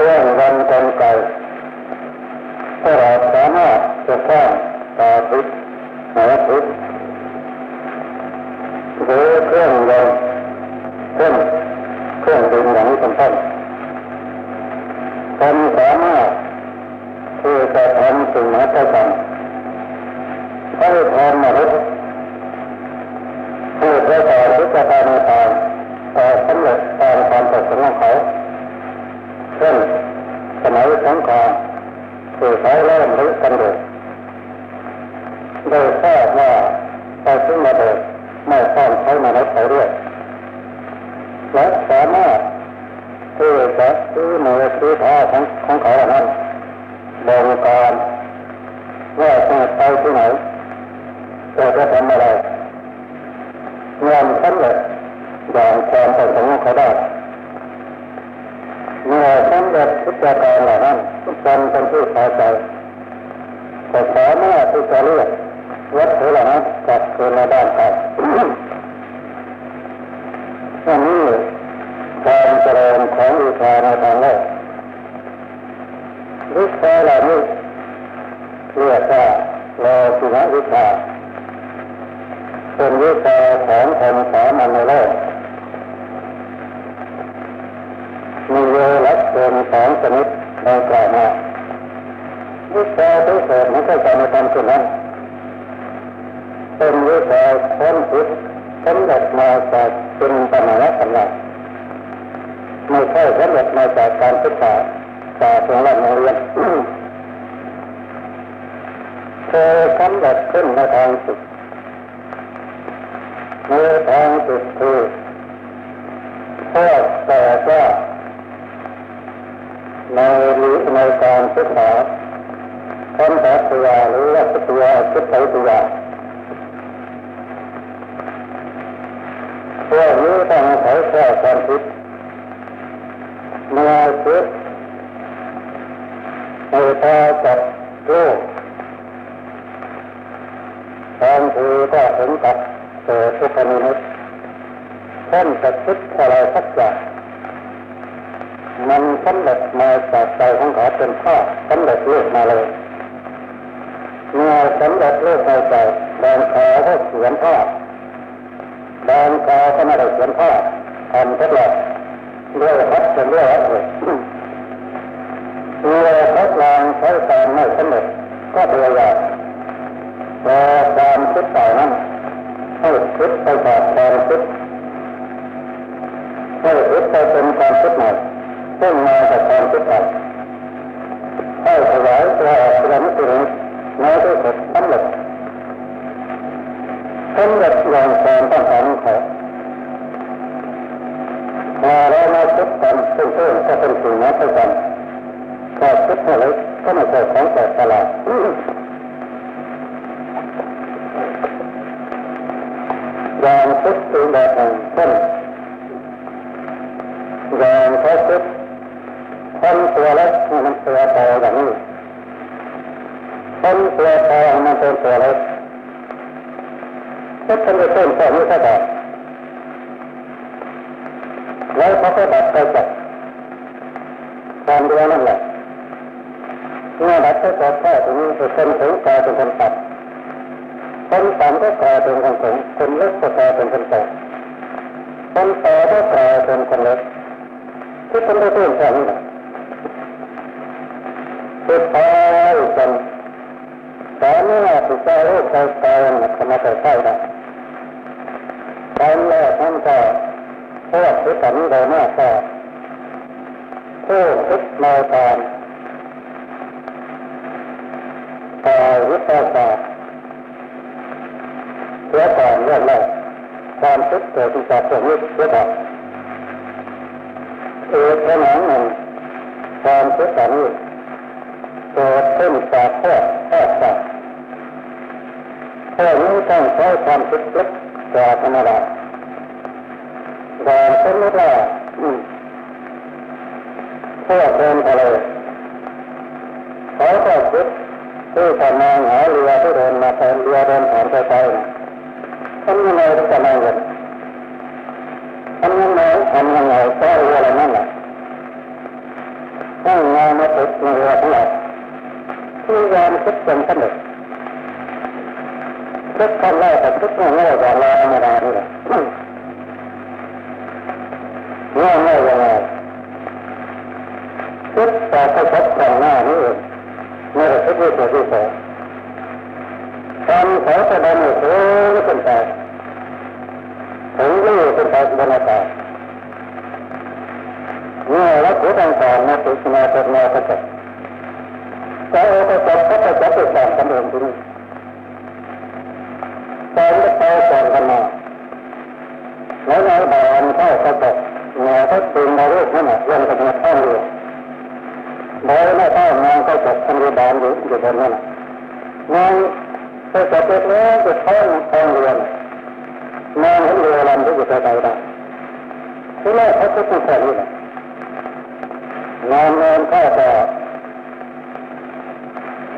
เครื่องยนต์กลไกเพื่อเรา พ้นทุกข์สำเร็จมาจากเป็นปัญหาสำเร็จไม่ใช่สำเร็จมาจากการศึกษาจากโรงเรียนโรงเรียนเธอสำเร็จขึ้นในทางศึก มาแล้วมาคิดกันซึ่งเพื่อนก็เป็นสิ่งนั้นด้วากันพอคิดเท่าไรก็ไม่ใช่ของแปกประหลาดอย่างคิดตัวแบบหนึ่งเช่นอย่างเขาคิดคนตัวเล็กมันตัวโตอย่างนี้คนตัวโตมันเป็นตัวเล็กคิดกันไปเพิ่มเติมนี้ก็แบบ แล้วเขาก็ดับไปจากความเดียวนั่นแหละเมื่อดับไปจากแค่ถึงคนถึงกลายเป็นคนตัดคนต่ำก็กลายเป็นคนสูงคนเล็กก็กลายเป็นคนโตคนโตก็กลายเป็นคนเล็กที่คนได้เพื่อนแค่นี้แหละสุดท้ายจนแต่เมื่อสุดท้ายใจใจมันเข้ามาใกล้ๆได้ตอนแรกนั่นก็ พวกที่สันโดยมากก็ผู้คิดในการต่อวิทยาสตร์เพื่อก่อนเรื่องแรกความคิดเกิดจากพวกนี้เพื่อก่อนเอกขนงหนึ่งความคิดแบบนี้เกิดขึ้นจากพวกแพทย์ศาสตร์พวกนี้ต้องใช้ความคิดลึกกว่าธรรมดา แต่สมมติว่าพวกเดินทะเลเขาก็คิดที่จะมองหาเรือที่เดินมาแทนเรือเดินผ่านไปไปทำยังไงก็จะม่เห็นทำยังไงทำยังไงก็เรืออะไรนั่นแหละตั้งงานมาติดในเรือทั้งหมดที่ยามคิดจนสำเร็จคิดขั้นแรกแต่คิดง่ายๆอย่างเราธรรมดานี่แหละ ง่ายง่ายยังไงคิดแต่ก็พบกันหน้านี่เองไม่ได้คิดที่ตัวที่สองทำเขาจะดันสูงขึ้นไปถึงลู่ขึ้นไปบนอากาศเมื่อวัตถุต่างๆมาติดมาติดมาก็จะแต่เอาไปจับก็จะจับไปสอนกันเองที่นี่ตอนจะไปสอนกันมาแล้วในบานเข้ากระจกเงาก็ตึงมาเรื่องนั่นแหละเรื่องกับเงาต้องเรือโดยไม่ต้องมองกระจกทำรีบานอยู่อยู่บนนั่นแหละมองกระจกเล็กๆจะท้องต้องเรือมองเห็นเรือลำที่อยู่ไกลๆได้ที่แรกเขาก็ต้องแค่นี้แหละงานงานเข้าก็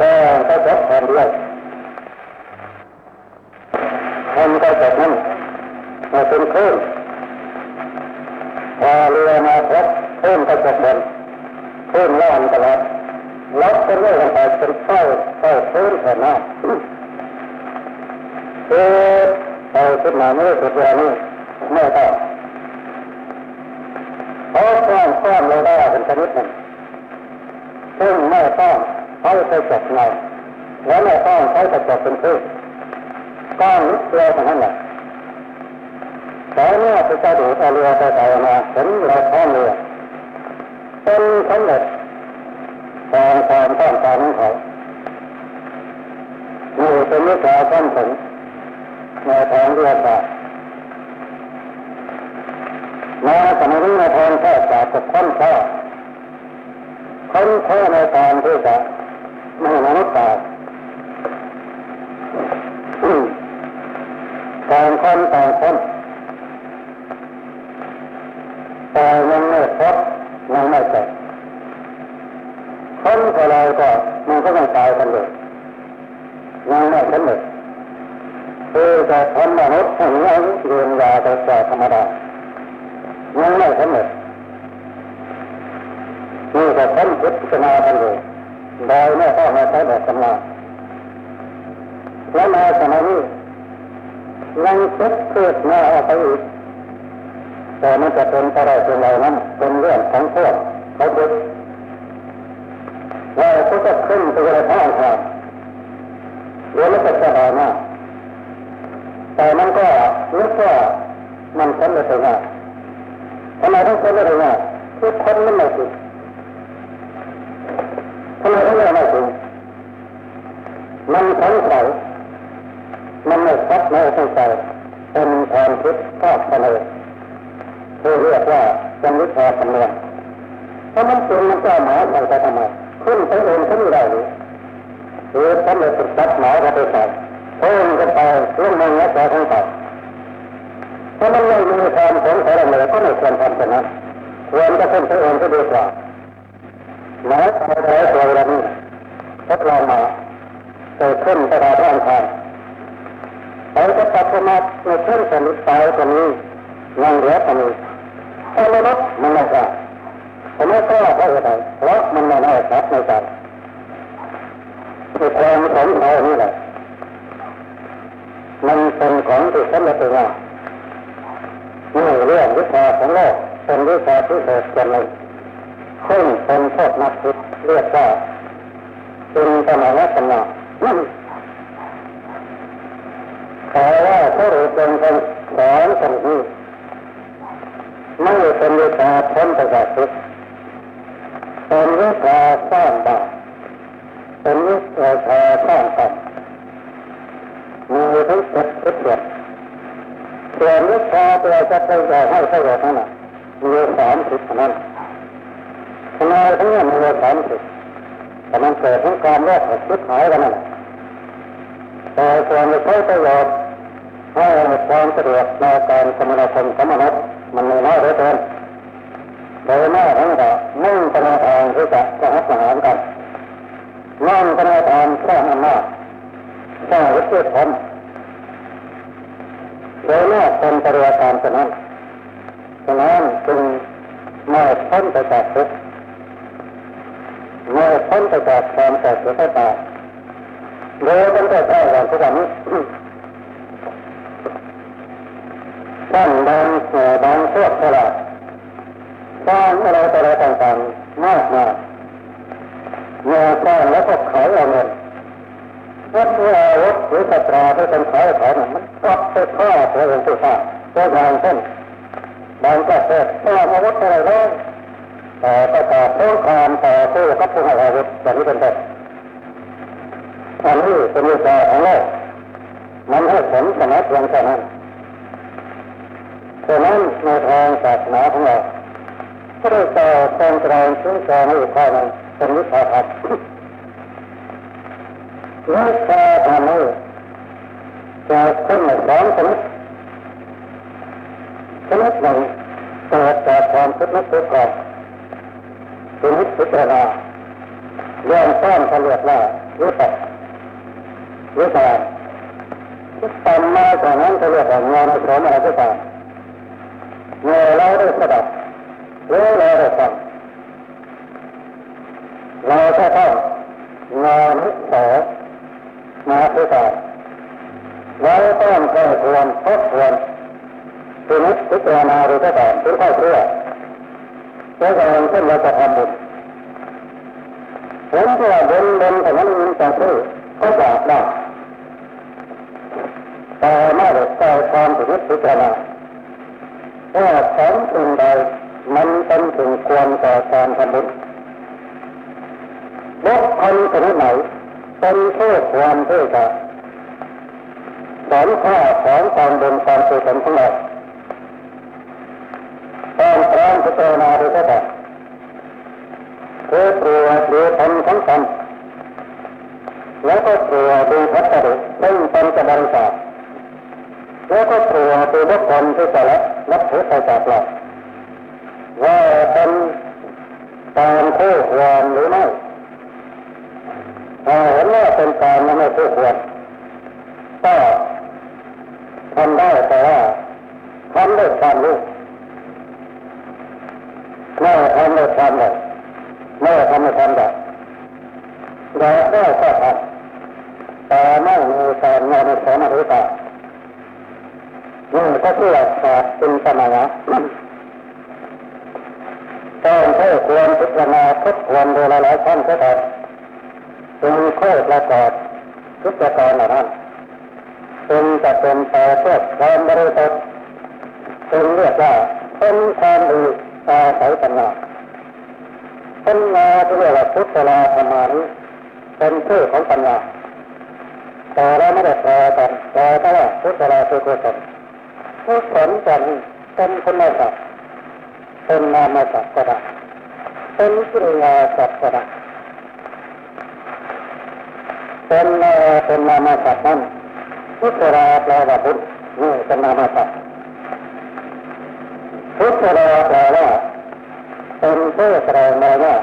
ก็ก็จบแทนด้วยทำก็จบนั้นมาเป็นคลื่นพอเรือมาพบคลื่นก็จบบนคลื่นล่อนตลอดลดไปเรื่อยไปจนเข้าเข้าคลื่นแผ่นน้ำเออ ไปขึ้นมาไม่สุดเรือนี้ไม่ต้องเขาะสร้างสร้างเลยได้เป็นชนิดหนึ่งซึ่งไม่ต้องใช้กระจกเงาแล้วไม่ต้องใช้กระจกเป็นพืชก้อนนิดเดียวเท่านั้นแหละแต่เมื่อพระเจ้าดูเอาเรือไปใส่มาเห็นเราท้องเรือเป็นสำเร็จตามความต้องการของเขานี่เป็นวิชาขั้นถึง ในทางเรียกว่าแม้สมัยนี้ในทางแพทยศาสตร์จะค้นคว้าค้นคว้าในทางที่จะไม่มนุษย์ตายต่างคนต่างคนแต่ยังไม่พบยังไม่เสร็จคนเท่าไรก็มันก็ต้องตายกันเลยยังไม่สำเร็จคือจะทำมนุษย์ให้ยังเรียนยาแต่ธรรมดายังไม่สำเร็จนี่ก็ค้นพิจารณากันเลยโดยไม่ต้องมาใช้แบบตำราแล้วมาสมัยนี้ยังคิดเกิดหน้าออกไปอีกแต่มันจะเป็นอะไรเป็นไรนั้นเป็นเรื่องของพวกเขาคิดว่าเขาจะขึ้นไปในท้องทางเดี๋ยวมันจะสบายมากแต่มันก็นึกว่ามันพ้นได้ง่ายทำไมต้องพ้นได้ง่ายคือคน มันไม่ถึงทำไมถึงไม่ถึงมันสงสัยมันไม่ชัดไม่เข้าใจเป็นความคิดทอดทะเลที่เรียกว่าเป็นวิชาคำนวณถ้าะมันจริงมันก็หมายไปทำไมขึ้นไปเองก็ไม่ได้หรือหรือถ้าไม่ติดตัดหมายก็ไปใส่เพิ่มกันไปเรื่องมันเงี้ยแต่ทั้งไปถ้ามันไม่มีความสงสัยอะไรก็ไม่ควรทำแบบนั้น ควรจะขึ้นไปเองก็ดีกว่าหมายไปได้ตัวเรานี้ทดลองมาเกิดขึ้นตลอดร่างกายเราจะปัจจุบันในเช่นสนิทตายตรงนี้ยังเหลือตรงนี้ถ้าไม่รับมันไม่กล้ผมไม่กล้าเพราะอะไรเพราะมันไม่ได้ครับในใจในความสงสัยนี่แหละมันเป็นของที่สำเร็จแล้วนี่เรื่องวิชาของโลก เป็นวิชาที่เกิดขึ้นในซึ่งเป็นโทษนักคิดเรียกว่าเป็นสมัยสนาแต่ว่าถ้าเราเป็นคนสอนคนที่ไม่เป็นวิชาพ้นไปจากทุกเป็นวิชาสร้างบาปเป็นวิชาสร้างกรรมมีทั้งเจ็ดทุกเจ็ดส่วนวิชาตัวจะไปแก่ให้เท่าไหร่นั่น มีสามสิบนั้นทำไมทั้งนี้มีสามสิบแต่มันเกิดทั้งการแยกคิดหายกันนั่นแต่ส่วนใช้ประโยชน์ให้ความสะดวกในการคมนาคมสมนุษย์มันมีน้อยเหลือเกินโดยมากทั้งก็มุ่งไปในทางที่จะจะหักหารกันนั่งไปในทางสร้างอำนาจสร้างวิทยาศาสตร์โดยมากเป็นปริยาการฉะนั้นฉะนั้นจึงไม่พ้นไปจากทุกข์ไม่พ้นไปจากความแตกเสียตายโดยตั้งแต่แรกวันทุกวันนี้ท่านบางบางพวกตลาดสร้างอะไรต่ออะไรต่างๆมากมายเมื่อสร้างแล้วก็ขายเอาเงินวัดเมื่อวัดหรือสตราที่เป็นขายขายมันกลับไปฆ่าตัวเองผู้สร้างตัวอย่างเช่น บางประเทศสร้างอาวุธอะไรแล้วแต่ประกาศสงคามต่อสู้กับผู้ให้อาวุธแบบนี้เป็นต้นอันนี้เป็นวิชาของโลกมันให้ผลสมัยเพียงแค่นั้นฉะนั้นในทางศาสนาของเราก็ได้ต่อตรงกลางซึ่งการให้ข้อนั้นเป็นวิชาธรรมวิชาธรรมนี้จะขึ้นในสองชนิด ชนิดหนึ่งเกิดจากความคิดนึกคิดก่อนชนิดพิจารณาเรื่องต้นผลิตว่าวิปัสวิจารคิดตามมาจากนั้นจะเรียกว่างานสมอะไรก็ตามเมื่อเราได้สดับหรือเราได้ฟังเราจะต้องงานนิสอมาพิจารเราต้องใช้ควรทบทวนทีนี้พิจารณาหรือก็ตามถึงเข้าเชื่อเช่นอย่างเช่นเราจะทำบุญเห็นว่าบุญบุญแต่นั้นมันจะซื้อก็อยากได้แต่ไม่ได้ใช้ความพิจารณาว่าของสิ่งใดมันเป็นสิ่งควรต่อการทำบุญบุคคลคนไหนเป็นผู้ควรที่จะสอนข้อสอนการบุญการกุศลของเราต้องพร้อมพิจารณาดูก็ได้คือตรวจดูทำทั้งทำแล้วก็ตรวจดูพัสดุซึ่งเป็นกระบวนการแล้วก็ตรวจดูบุคคลที่จะรับรับถือไปจากเราว่าเป็นตามคู่ควรหรือไม่ถ้าเห็นว่าเป็นการไม่คู่ควรก็ทำได้แต่ว่าทำด้วยความรู้ไม่ทำด้วยความเลยไม่ทำด้วยความแบบเราได้ก็ทำแต่ไม่มีการงานสมาธิตานี่ก็ชื่อว่าขาดเป็นสมาธิต้องเพื่อควรพิจารณาทบทวน ดูหลายๆขั้นก็ได้จึงโคตรประกอบทุกประการเหล่านั้นจึงจะเป็นแต่เพื่อความบริสุทธิ์จึงเรียกว่าเป็นความดีอาศัยปัญญาปัญญาที่เรียกว่าพุทธลาธรรมานี้เป็นชื่อของปัญญาแต่เราไม่ได้แปลกันแปลแต่ว่าพุทธลาคือกุศลกุศลกันเป็นคุณศัพท์เป็นนามศัพท์ก็ได้ เป็นกิริยาศัพท์ก็ได้เป็นเป็นนามศัพท์นั้นพุทธราแปลว่าพุทธนี่เป็นนามศัพท์พุทธราแปลว่าเป็นผู้แสดงมาว่า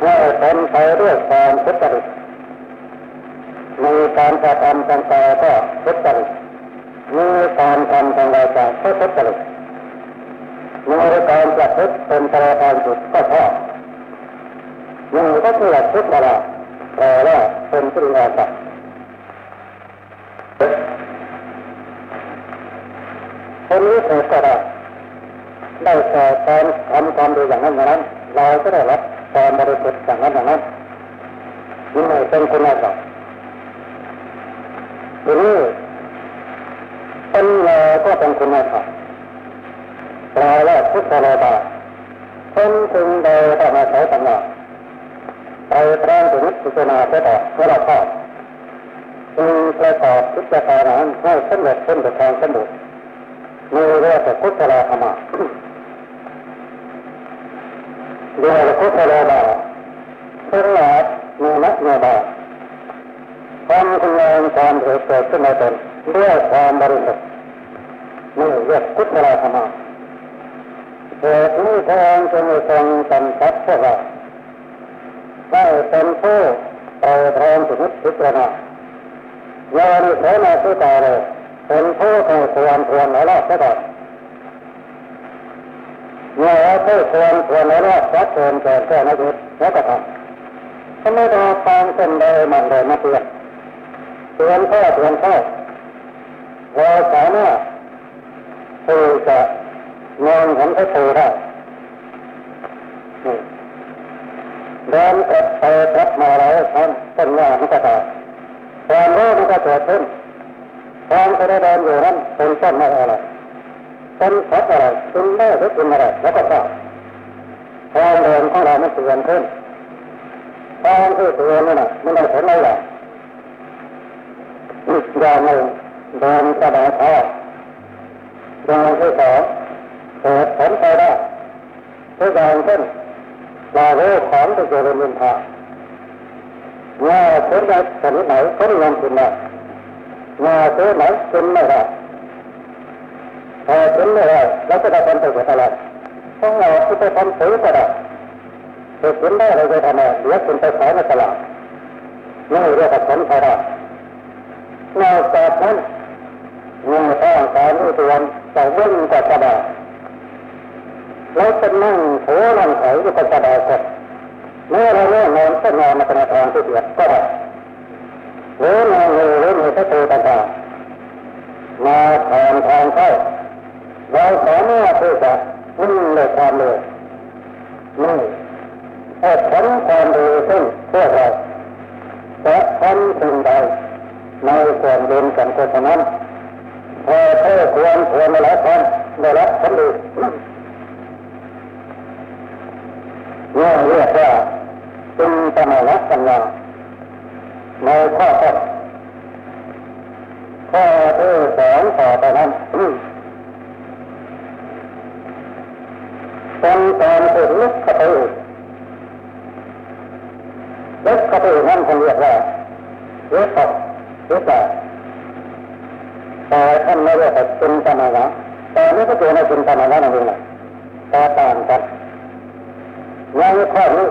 ให้เป็นไปด้วยความทุจริมีการกระทำทางกายก็ทุจริมีการทำทางวา จาก็ทุจริตเป็นตระทานจุดก็ชอบยังก็คือหลักพุทธะแปลว่าเป็นปริยาสัตว์คนนี้ถูกก็ได้ได้แต่ตอนทำความดีอย่างนั้นอย่างนั้น เราก็ได้รับความบริสุทธิ์อย่างนั้นอย่างนั้นนี่เป็นคุณสมบัติทีนี้เป็นเราก็เป็นคุณสมบัติ ลว่าพุทธะบาคนถึงโดยต้องอาศัยปัญญาไปแปลงถึงพิจารณาไปต่อเมื่อเราชอบจึงประกอบพิจารณาให้สำเร็จขึ้นโดยทางสมบูรณ์มีเรียกว่าพุทธะธรรมะเรียกว่าพุทธะบาเป็นหลักมีนักมีบาความคุณงามความเกิดขึ้นในตนด้วยความบริสุทธิ์นี่เรียกพุทธะธรรมะเหตุนี้พระองค์จึงทรงกำชับพวกเราให้เป็นผู้ไตรตรองถึงพิจารณาอย่า นิสัยมาสุตาเลยเป็นผู้ที่ควรควรแล้วรอดซะก่อนเมื่อเราผู้ควรควรแล้วรอดชัดเจนเกินแค่นั้นเองแล้วก็ทำถ้าไม่ได้ทางเป็นใดมันเลยมาเตือนเตือนข้อเตือนข้อเราสามารถที่จะมองเห็นพระโูได้เดินกลับไปกลับมาแล้วท่านต้นว่ามันก็ตายความรู้มันก็เกิดขึ้น ความที่ได้เดินอยู่นั้นเป็นต้นไม่อะไรเป็นสัตว์อะไรเป็นแม่หรือเป็นอะไรแล้วก็ทราบความเดินของเรามันเปลี่ยนขึ้นความที่เปลี่ยนนั่นน่ะมันได้ผลอะไรอย่างหนึ่งเดินกระดาษท้ออย่างที่สองเกิดผลไปได้ตัวอย่างเช่นเราเรู้ของที่เกิดเป็นมินทาว่าผลได้ชนิดไหนผลยังกินได้ ว่าผลไหนกินไม่ได้พอกินไม่ได้แล้วจะได้ผลประโยชน์อะไรต้องเราที่ไปทำซื้อก็ได้จะกินได้เราจะทำอะไรเดี๋ยวคุณไปขายในตลาดนี่เรียกว่าผลไปได้นอกจากนั้นเมื่อต้องการอุทวนจะวิ่งกับกระดาษแล้วจะนั่งโถนั่งไถอยู่กับกระดาษก็เมื่อเราเล่นนอนก็นอนมาเป็นทางที่เดียดก็ได้หรือนอนเลยหรือมีพระตูต่างๆมาผ่านทางเข้าเราสามารถที่จะวิ่งเลยความเร็วนี่เหตุผลความดีซึ่งพวกเราจะทำสิ่งใดในส่วนเดินกันก็ฉะนั้นพอเพื่อควรควรได้รับความได้รับผลดีนี่เรียกว่าจึงสมาลัปัญญาในข้อต้นข้อที่สองต่อไปนั้นเป็นการฝึกลึกเข้าไปอีกลึกเข้าไปอีกนั่นคงเรียกว่าเรียกตกเรียกว่าแต่ท่านไม่เรียก ว่าเป็นาธิแต่นี่ก็เป็นในเป็นสมาธินั่นเองแหละแต่ต่างกันในข้อนี้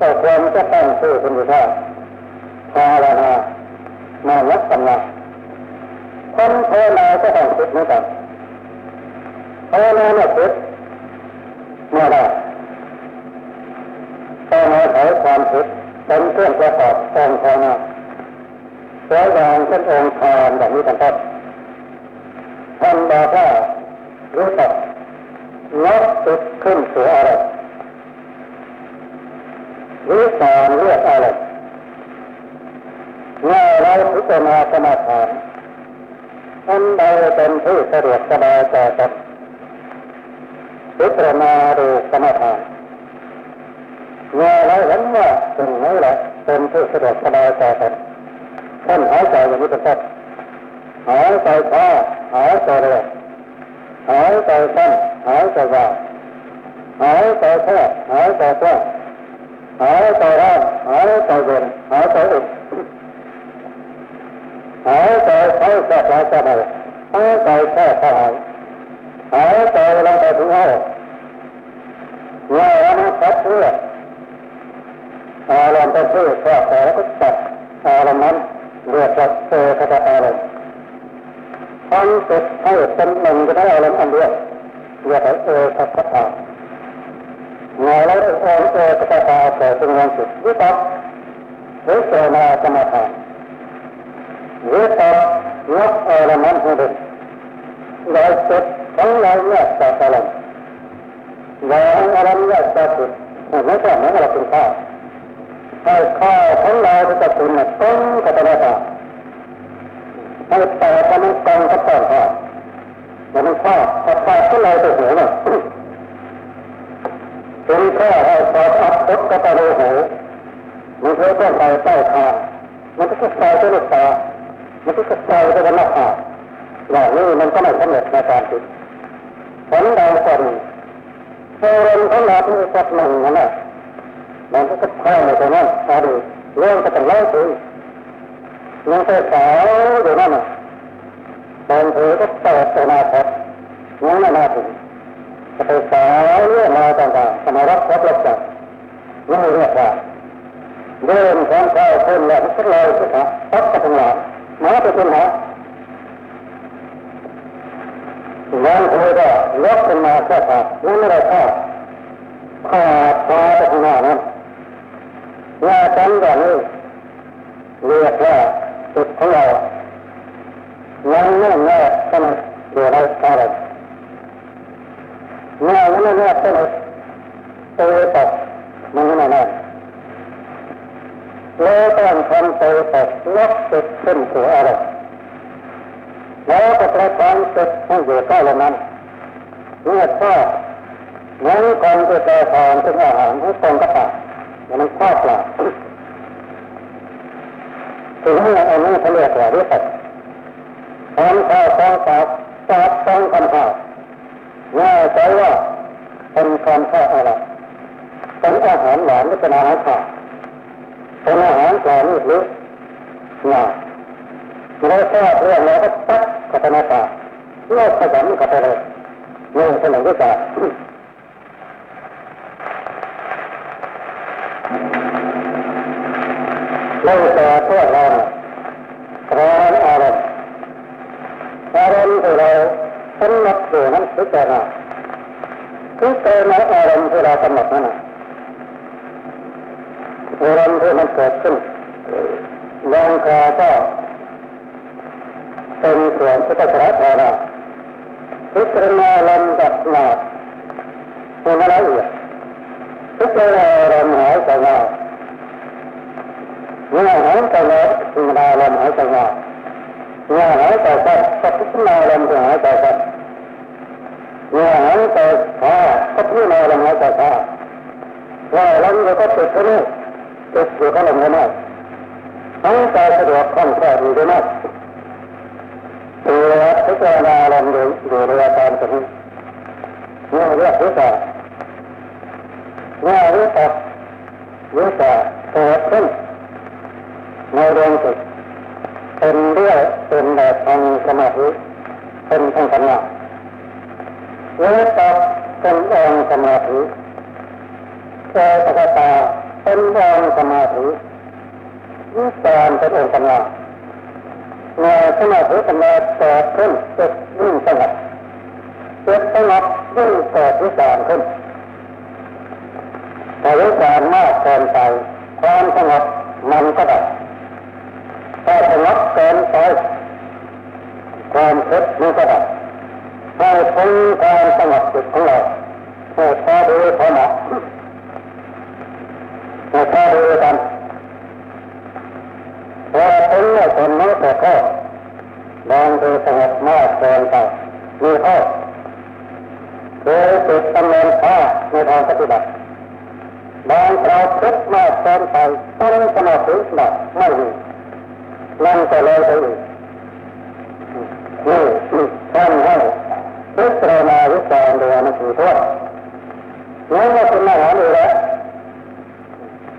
ก็ควรจะตั้งชื่อเป็นวิชาภาวนามาลักษณะคนภาวนาก็ต้องคิดเหมือนกันภาวนาไม่ยคิดไม่ได้ต้องอาศัยความคิดเป็นเครื่องประกอบการภาวนาตัวอย่างเช่นองค์ฌานแบบนี้เป็นต้น ท่านบอกว่ารู้จักลดติดขึ้นสู่อะไรวิสารเรียกอะไรเมื่อเราพิจารณากรรมฐานอันใดเป็นที่สะดวกสบายแก่ตนพิจารณาดูกรรมฐานเมื่อเราเห็นว่าสิ่งนี้แหละเป็นที่สะดวกสบายแก่ตนท่านหายใจอย่างนี้เป็นต้นหายใจช้า หายใจเร็วหายใจสั้นหายใจยาวหายใจแค่หายใจกว้าหายใจร้อนหายใจเย็นหายใจอุ่นหายใจเข้าแค่ปลายจมูกหายใจแค่เข้าหายหายใจลงไปถึงห้เมื่อเรามาพัดเพื่ออารมณ์เป็นชื่อก็แต่ก็ตัดอารมณ์นั้นเรียกว่าเจอคตาอารมณ์ ทำจิตให้เป็นหนึ่งก็ได้อารมณ์อันเดียวเรียกว่าเออคตางาแล้วเอเอก็จะพาแต่เป็นเงินสุดวิตกหรือเจนาสมาทานวิตกยกอารมันให้ดึงลอยสุดทั้งลอยเนี่ยสัตว์อะไรลอยอารมณ์เนี่ยสัตว์สุดไม่ใช่ไม่ใช่เราเป็นข้าวให้ข้าวทั้งลอยจะเป็นต้นกับตะวัน ตกให้แต่ก็มันกองกับต้นข้าวมันข้าวกับข้าวที่ลยตัวหัวเนี่ยเป็นแค่ให้พออัดตกกับตะวันหัวมันเพื่อต้องไปใต้ข้ามันก็จะใส่ตัวลูกตามันก็จะใส่ตัวหน้าผากอย่างนี้มันก็ไม่สำเร็จในการติดผลใดคนเจริญของเราที่สักหนึ่งนั่นแหละมันก็จะเข้าในตรงนั้นพอดีเรื่องก็ต้องเล่าถึง ยังไปสาวอยู่นั่นน่ะบางทีก็เปิดอนาคตยังไม่มาถึงจะไปสาวเรื่องมาต่างๆสมัยรับรับรับจับยังไม่เรียกว่าเดินของข้าวคนแล้วสัก็ลยขึ้นมาตัดกระถึงหลังมาไปเป็นหาแล้วเธอก็ยกขึ้นมาแค่ขายังไม่ได้ข้าขาพาไปข้างหน้านั้นว่าจันแบบนี้เรียกว่า จุดของเรายังไม่แน่ขนาดเดี๋ยวเราทำอะไรแน่ยังไม่แน่ขนาดตัวตกมันไม่แน่เลยต้องทำตัวตกลบจุดขึ้นตัวอะไรแล้วก็ประทานจุดให้อยู่ใกล้ลนั้นเมื่อทอดงั้นก่อนจะแปรทานเป็นอาหารให้ตรงกับปากมันทอดปลา ถึงอันนี้เขาเรียกว่าวิสัชทำข้าวสองปากปากสองคำข้าวง่ายใจว่าเป็นการข้าวอะไรเป็นอาหารหวานหรือเป็นอาหารข้าวเป็นอาหารปลาหรือหนาเราทราบเรื่องแล้วก็ตัดกับหน้าตาเลิกขยันกับอะไรนี่เป็นหนึ่งวิชา ไม่แต่พวกเราร้อนอารมณ์อารมณ์ที่เรากำหนดอยู่นั้นพิจารณาพิจารณาอารมณ์ที่เรากำหนดนั้นอารมณ์ที่มันเกิดขึ้นลองคาก็เป็นส่วนที่จะสระธาราพิจารณาลำดับหนาเป็นละเอียดพิจารณาลำหายใจงา เมื่อหายใจแล้วพิจารณาลำหายใจงาเมื่อหายใจเข้าก็พิจารณาลำหายใจก็เมื่อหายใจขาก็พิจารณาลำหายใจขาว่าลำก็ติดที่นี่ติดอยู่ก็ลำก็ไม่หายใจสะดวกคล่องแคล่วดีด้วยนะดูแลพิจารณาลมดูดูแลตามตัวนี้เมื่อเรียกวิชาเมื่อวิชาวิชาเกิดขึ้น ในดวงจิตเป็นเรื่องเป็นแบบทางสมาธิเป็นทางปัญญาวิชาเป็นองสมาธิเจตตาเป็นองสมาธิวิจารเป็นองค์ปัญญาในสมาธิกำลังเกิดขึ้นจิตยิ่งสงบจิตสงบยิ่งเกิดวิจารขึ้นแต่วิจารมากเกินไปความสงบมันก็ดับ ถ้าสงบเกินไปความคิดมันก็ดับให้พ้นความสงบจิตของเราให้พอดูพอเหมาะให้พอดูกันพอพ้นเมื่อคนนี้แต่ก็บางทีสงบมากเกินไปมีข้อเคยติดตำแหน่งข้าในทางปฏิบัติบางเราคิดมากเกินไปต้องสมาธิหนักไม่ดี นั่นก็เลยไปอีกนี่ท่านให้พิจารณาวิจารณ์เดือนสี่ทั่วนี่ก็เป็นอาหารอยู่แล้ว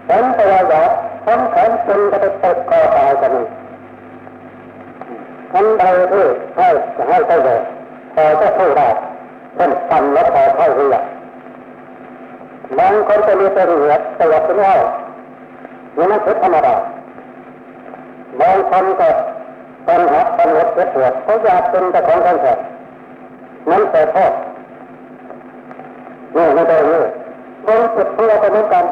ฉันพยายามทำขันเป็นจะไปตกคอตายกันนี่ทันใดที่ให้ให้เข้าใจพอจะเข้ได้เช่นทำแล้วพอเข้าเรือบางคนจะมีตัวเรือตัวเป็นว่านี่นั่นคือธรรมดา บางคนก็ปัญหาปัญหักเจ็บปวดเขาอยากเป็นแต่ของคนเสพนั้นแต่พ่อเนี่ยไม่ได้เลยคนจ็บปวดก็เหมือนกัน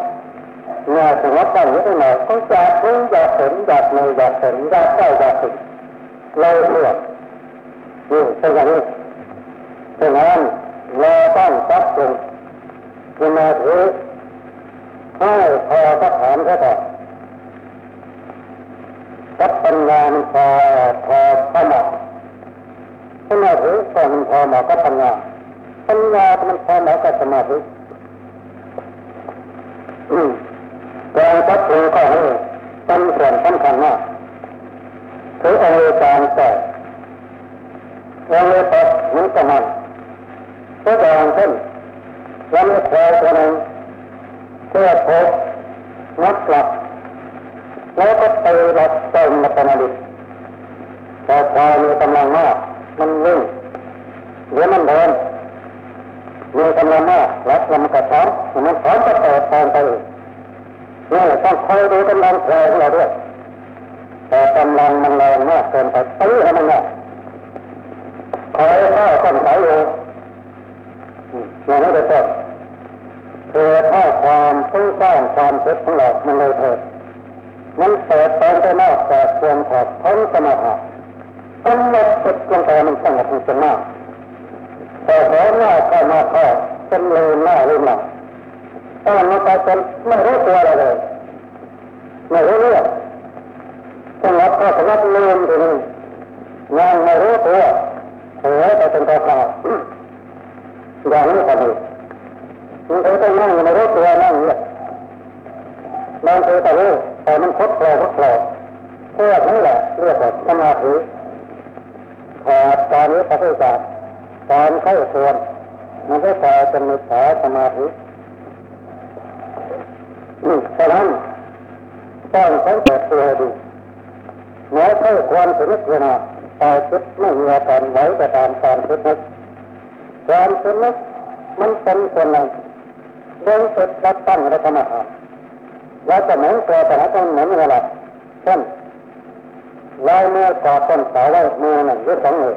เนี่ยสงมติตั้งยึดหน่อยเขาอยากรู้อยากเห็นอยากมีอยากเห็นอยากเด้อยากถึงเราเลือกนี่เป็นอย่างนี้เป็นอย่างนั้ เหมาปัญญาปัญญามันพอเหมาะกับสมาธิการตัดปรุงก็ให้เป็นส่วนสำคัญมากคือองค์การแต่องค์ตัดมันก็มันก็อย่างเช่นวันนี้ใครคนหนึ่งเพื่อพบนักหลักแล้วก็ไปรับเติมมาเป็นอดีตแต่พอมีกำลังมากมันวิ่งเดี๋ยวมันเดินมีกำลังมากรับลำกระช้อนมันช้อนก็ต่อตามไปอีกนี่ต้องคอยดูกำลังแรงของเราด้วยแต่กำลังมันแรงมากเกินไปตีให้มันแน่คอยข้าต้นสายอยู่อย่างนี้เป็นต้นคือถ้าความฟุ้งซ่านความคิดของเรามันเลยเถิดมันเปิดตอนไปนอกจากควรขอบพ้นสมาธิกำหนดจิตลงไปมันสงบมันจะมากแต่พอหน้าเข้ามาเข้าเป็นลืมหน้าลืมหลังตอนนี้ไปจนไม่รู้ตัวอะไรเลยไม่รู้เรื่องสงบก็สงบลืมทีนี้ยังไม่รู้ตัวเผลอไปเป็นตัวเปล่าอย่างนี้พอดีมันเคยต้องนั่งไม่รู้ตัวนั่งเนี่ย บางทีแต่รู้แต่มันคดโผล่คดโผล่เพื่อนี่แหละเรียกว่าสมาธิขาดการนี้ปฏิบัติการเข้าส่วนมันก็กลายเป็นมิจฉาสมาธิฉะนั้นต้องสังเกตตัวดูแม้เข้าควรถึงเวลาแต่คิดไม่มีอาการไหวแต่ตามการคิดนึกความคิดนึกมันเป็นส่วนหนึ่งเรื่องจิตรับตั้งและธรรมะ เราจะเหมือนตัวแต่ละต้องเหมือนอะไรเช่นลายมือกอดต้นเสาไว้มือหนึ่งหรือสองมือ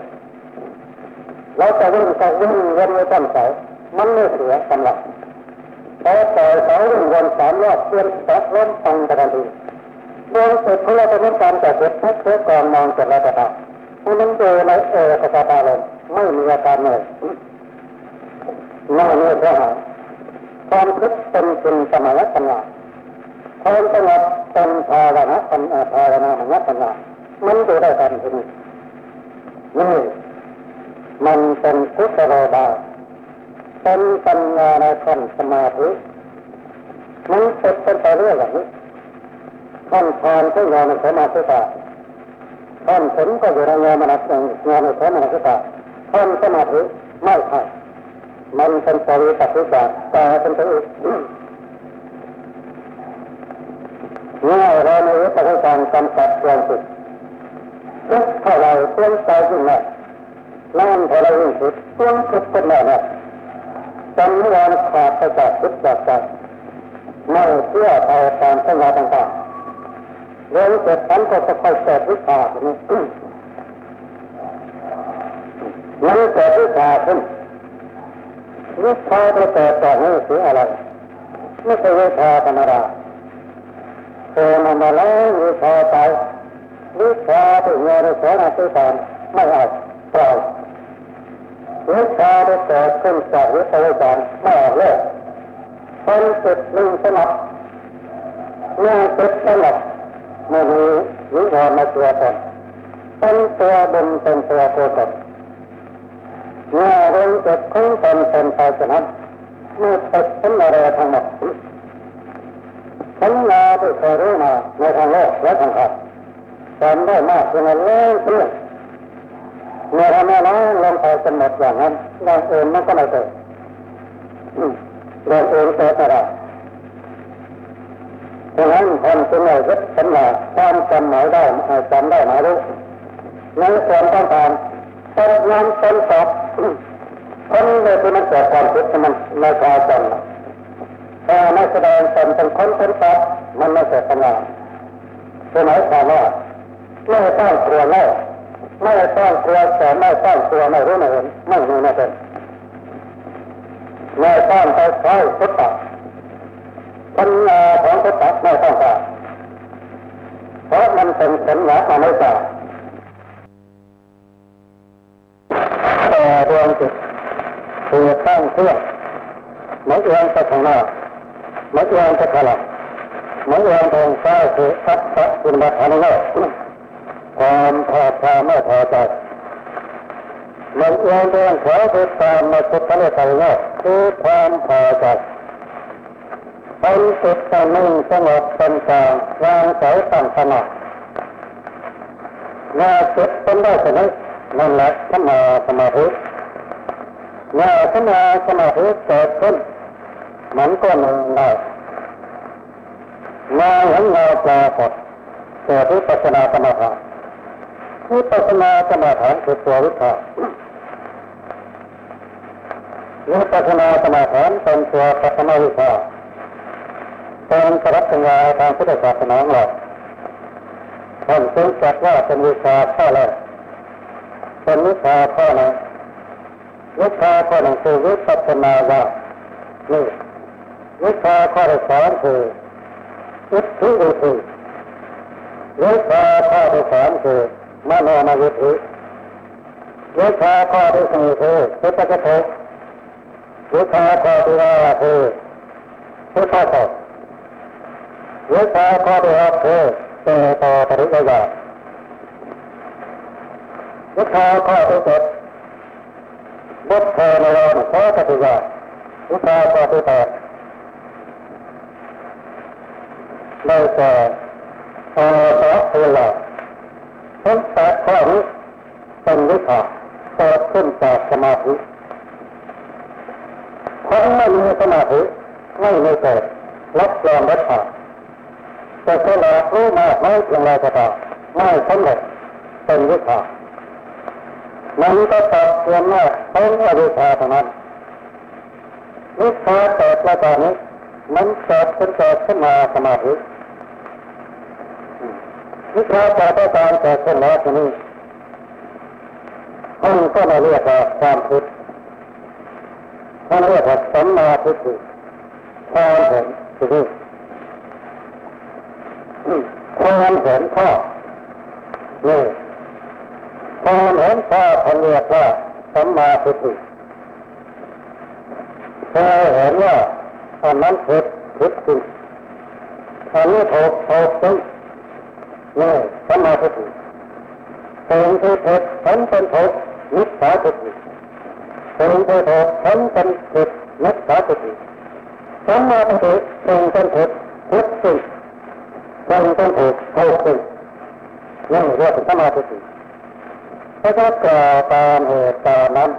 เราจะวิ่งก็วิ่งวนไว้ต้นเสามันไม่เสียกำลังพอต่อยเสาวิ่งวนสามรอบเพื่อนแตกล้มตังไปทันทีดวงจิตของเราเป็นการจับเด็ดทุกเพื่อกองมองจนเราจะตามันเดูในเออสตาเลยไม่มีอาการเลยไม่มีเพราะความคิดเป็นจริงสมัยปัญญา ความสงบเป็นภาวนาเปัญญาภาวนามัญปัญญามันดูได้กันทีนี้นี่มันเป็นพุทธโรดาเป็นปัญญาในขั้นสมาธิมันเป็นไปเรื่อยอย่างนี้ขั้นทานก็ยอในสมาธิตาขั้นผลก็อยู่ในยามัสยาในสมาธิตาขั้นสมาธิไม่ใช่มันเป็นปริปัติจารแต่เป็นตัวอื่น ง่ายเราในวิปัสสนากำจัดความสุขทุกเท่าไรเพื่อนใจยิ่งแน่นั่นเท่าไรยิ่งสุดเพื่อนสุดเป็นแน่แน่จำนวนขาดไปจากทุกจากใจไม่เชื่อไปตามสัญญาต่างๆเรื่องเกิดฉันก็จะไปเกิดวิชานี้มันเกิดวิชาขึ้นวิชาประเสริฐต่อนี้คืออะไรไม่ใช่วิชาธรรมดา เคยมามาแล้ววิชาไปวิชาที่เงินสอนที่สอนไม่เอาปล่าวิชาที่เกิดขึ้นจากวิชาวิจารไม่เอาเลยเป็นจุดหนึ่งสนับเมื่อจุดสนับไม่มีวิชามาตัวตนเป็นตัวบุญเป็นตัวโกศลเมื่อเรื่องเกิดขึ้นเป็นเป็นไปฉะนั้นเมื่อติดขึ้นอะไรทั้งหมด สัญญาที่เคยรู้มาในทางโลกและทางธรรมจำได้มากจนเล่นเปลี่ยนเมื่อเราไม่น้อยลงไปจนหมดอย่างนั้นเรื่องอื่นมันก็ไม่เกิดเรื่องอื่นเกิดไม่ได้ดังนั้นคนจึงเลยยึดสัญญาความจำหมายได้จำได้หมายรู้ในส่วนต้องการเป็นงานเป็นสอบคนเลยที่มันเกิดความคิดมันในกายจำ ถ้าไม่แสดงตนเป็นคนเป็นสอบมันไม่เกิดปัญญาคือหมายความว่าไม่ต้องกลัวเล่าไม่ต้องกลัวแต่ไม่ต้องกลัวไม่รู้ไม่เห็นไม่มีไม่เป็นไม่ต้องไปใช้พุทธะปัญญาของพุทธะไม่ต้องการเพราะมันเป็นสัญญาอนิจจแต่ดวงจิตคือตั้งเพื่อไม่เอียงไปข้างน้า ม่เอียงไปข้างหลังไม่เอียงทางซ้าคืออัตตะคุณบัติโลกความพอใจไม่พอใจมันเอียงทางขวาคือตามมาสุดทะเลทางโลกคือความพอใจเป็นจิตตั้งนิ่งสงบเป็นกลางวางใจตั้งสมาธิงาจิตเป็นได้สนิทนั่นแหละสมาสมาธิงาสมาสมาธิเกิดขึ้น มันก็หนึ่งได้งาเห็นเงาปรากฏเกิดวิปัสสนาสมฐาธิวิปัสสนาสมฐาธิคือตัววิชาวิปัสสนาสมฐาธิเป็นตัวปัสนาวิชาเป็นสรัปัญญาทางพุทธศาสนาของเราท่านจึงจัดว่าเป็นวิชาข้อแรกเป็นวิชาข้อหนึ่งวิชาข้อหนึ่งคือวิปัสสนาญานี่ วิชาข้อที่สองคือวิธีวิธีวิชาข้อที่สามคือมโนมวิธีวิชาข้อที่สี่คือพุทธกถกวิชาข้อที่ห้าคือพุทธศาสวิชาข้อที่หกคือเตโตปริยญาวิชาข้อที่เจ็ดบุตรในโลกโสตติยาวิชาข้อที่แปด ได้แก่อาสอเวลาทั้งแปดข้อนี้เป็นวิชาเกิดขึ้นจากสมาธิคนไม่มีสมาธิไม่มีเกิดรับรองรัฐาแต่ก็หลอกรู้มากน้อยเพียงไรก็ตามไม่สำเร็จเป็นวิชามันก็ตอบเพียงว่าเป็นอวิชาเท่านั้นวิชาเกิดแล้วตอนนี้มันเกิดขึ้นเกิดขึ้นมาสมาธิ วิชาเกิดตอนเกิดขึ้นแล้วทีนี้ท่านก็มาเรียกว่าความคิดท่านเรียกว่าสัมมาทิฏฐิความเห็นทีนี้ความเห็นข้อนี่ความเห็นข้อท่านเรียกว่าสัมมาทิฏฐิเคยเห็นว่าอันนั้นผิดผิดจริงอันนี้ถูกถูกจริง นี่สัมมาทิฏฐิสิ่งที่ผิดเห็นเป็นถูกนิสสาทิฏฐิสิ่งที่ถูกเห็นเป็นผิดนิสสาทิฏฐิสัมมาทิฏฐิสิ่งเป็นผิดผิดจริงสิ่งเป็นถูกถูกจริงนี่เรียกว่าสัมมาทิฏฐิพระเจ้าก่อตามเหตุตามนั้น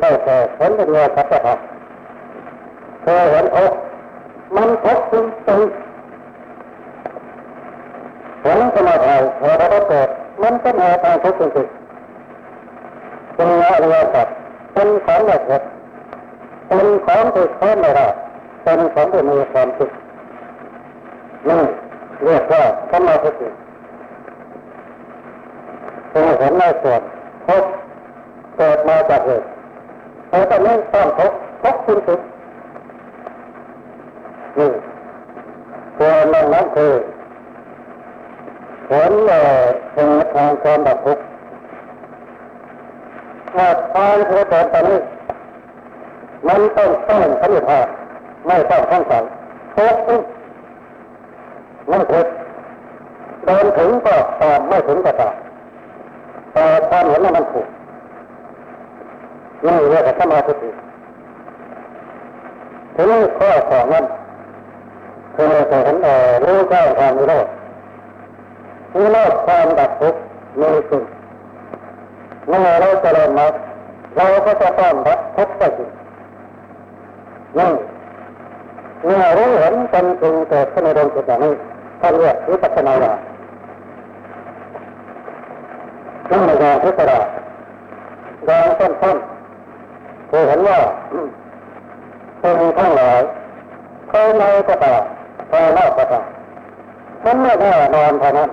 ได้แก่เห็นเป็นเงาสัจธรรมเคยเห็นอกมันทุกข์จริง ๆเห็นสมาธิพอเราเกิดมันก็มาทางทุกข์จริงๆเป็นอริยสัจเป็นของละเอียดเป็นของที่แท้ไม่ได้เป็นของที่มีความจริงนี่เรียกว่าสมาธิคือเห็นในส่วนทุกเกิดมาจากเหตุแต่ตอนนี้ต้องทุกทุกจริงๆนี่ตัวนั้นนั้นคือ ผลเอ่อเป็นทางความดับทุกข์ถ้าทางเธอตอนตอนนี้มันต้องต้องพระนิพพาไม่ต้องทั้งสองทุกข์นั่นคือเดินถึงก็ตามไม่ถึงก็ตามแต่ความเห็นนั้นมันถูกนี่เรียกว่าสมาธิทีนี้ข้อสองนั้นคือเราเห็นเออรู้แจ้งความมี โลกมีโลกความดับทุกข์มีจริงเมื่อเราจะเริ่มมาเราก็จะต้องดับทุกข์ไปจริงนี่เมื่อรู้เห็นเป็นจริงเกิดขึ้นในดวงจิตอย่างนี้ท่านเรียกวิปัสสนาญาณนั่นในการพิจารณาดางต้นต้นคือเห็นว่าสิ่งทั้งหลายภายในก็ตามภายนอกก็ตามมันไม่แน่นอนเท่านั้น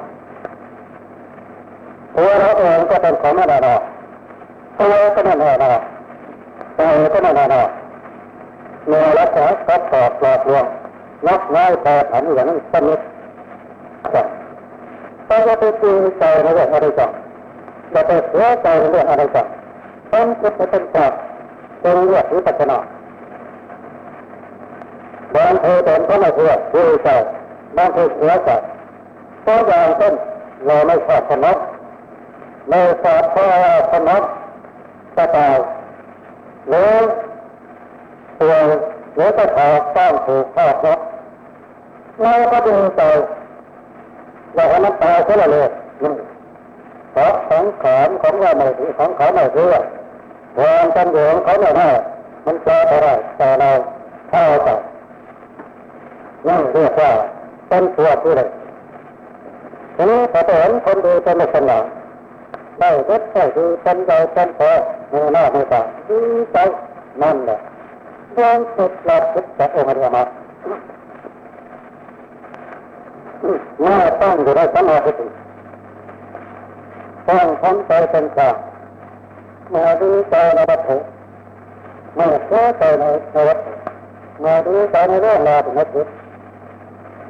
ตัวเราเองก็เป็นของไม่แน่นอนตัวก็ไม่แน่นอนใจก็ไม่แน่นอนเมื่อรักษาทับสอบหลอกลวงนับง่ายแปรผันอย่างนั้นสนิทแต่จะไปตีใจในเรื่องอะไรจังจะไปเสียใจในเรื่องอะไรจังต้องคิดให้เป็นจับเป็นเรื่องวิปัสสนาบางทีเป็นก็ไม่เชื่อดูใจบางทีเสียใจตัวอย่างเช่นเราไม่ชอบสนก ไม่ชอบพ่อสนกจะตายหรือตัวหรือจะขอต้องถูกข้อพบเราก็ดูใจว่าให้มันตายเสียเลยนี่เพราะสังขารของเราไม่ดีของขาไม่เชื่อความจำเของเขาไม่ได้มันเจออะไรแต่เราเท่ากับนั่นเรียกว่าเป็นตัวที่เลยทีนี้พอเห็นคนดูเป็นลักษณะ ได้ารสได้าดีเป็นใจเป็นพอมือหน้ามือตาดีใจนั่นแหละเรื่องสุดหลับสุดจากองค์อริยมรรคเมื่อตั้งอยู่ในสมาธิตั้งทั้งใจเป็นกลางมื่อดีใจในวัตถุเมื่อเสียใจในวัตถุมื่อดีใจในเรื่องราวถึงนักจิต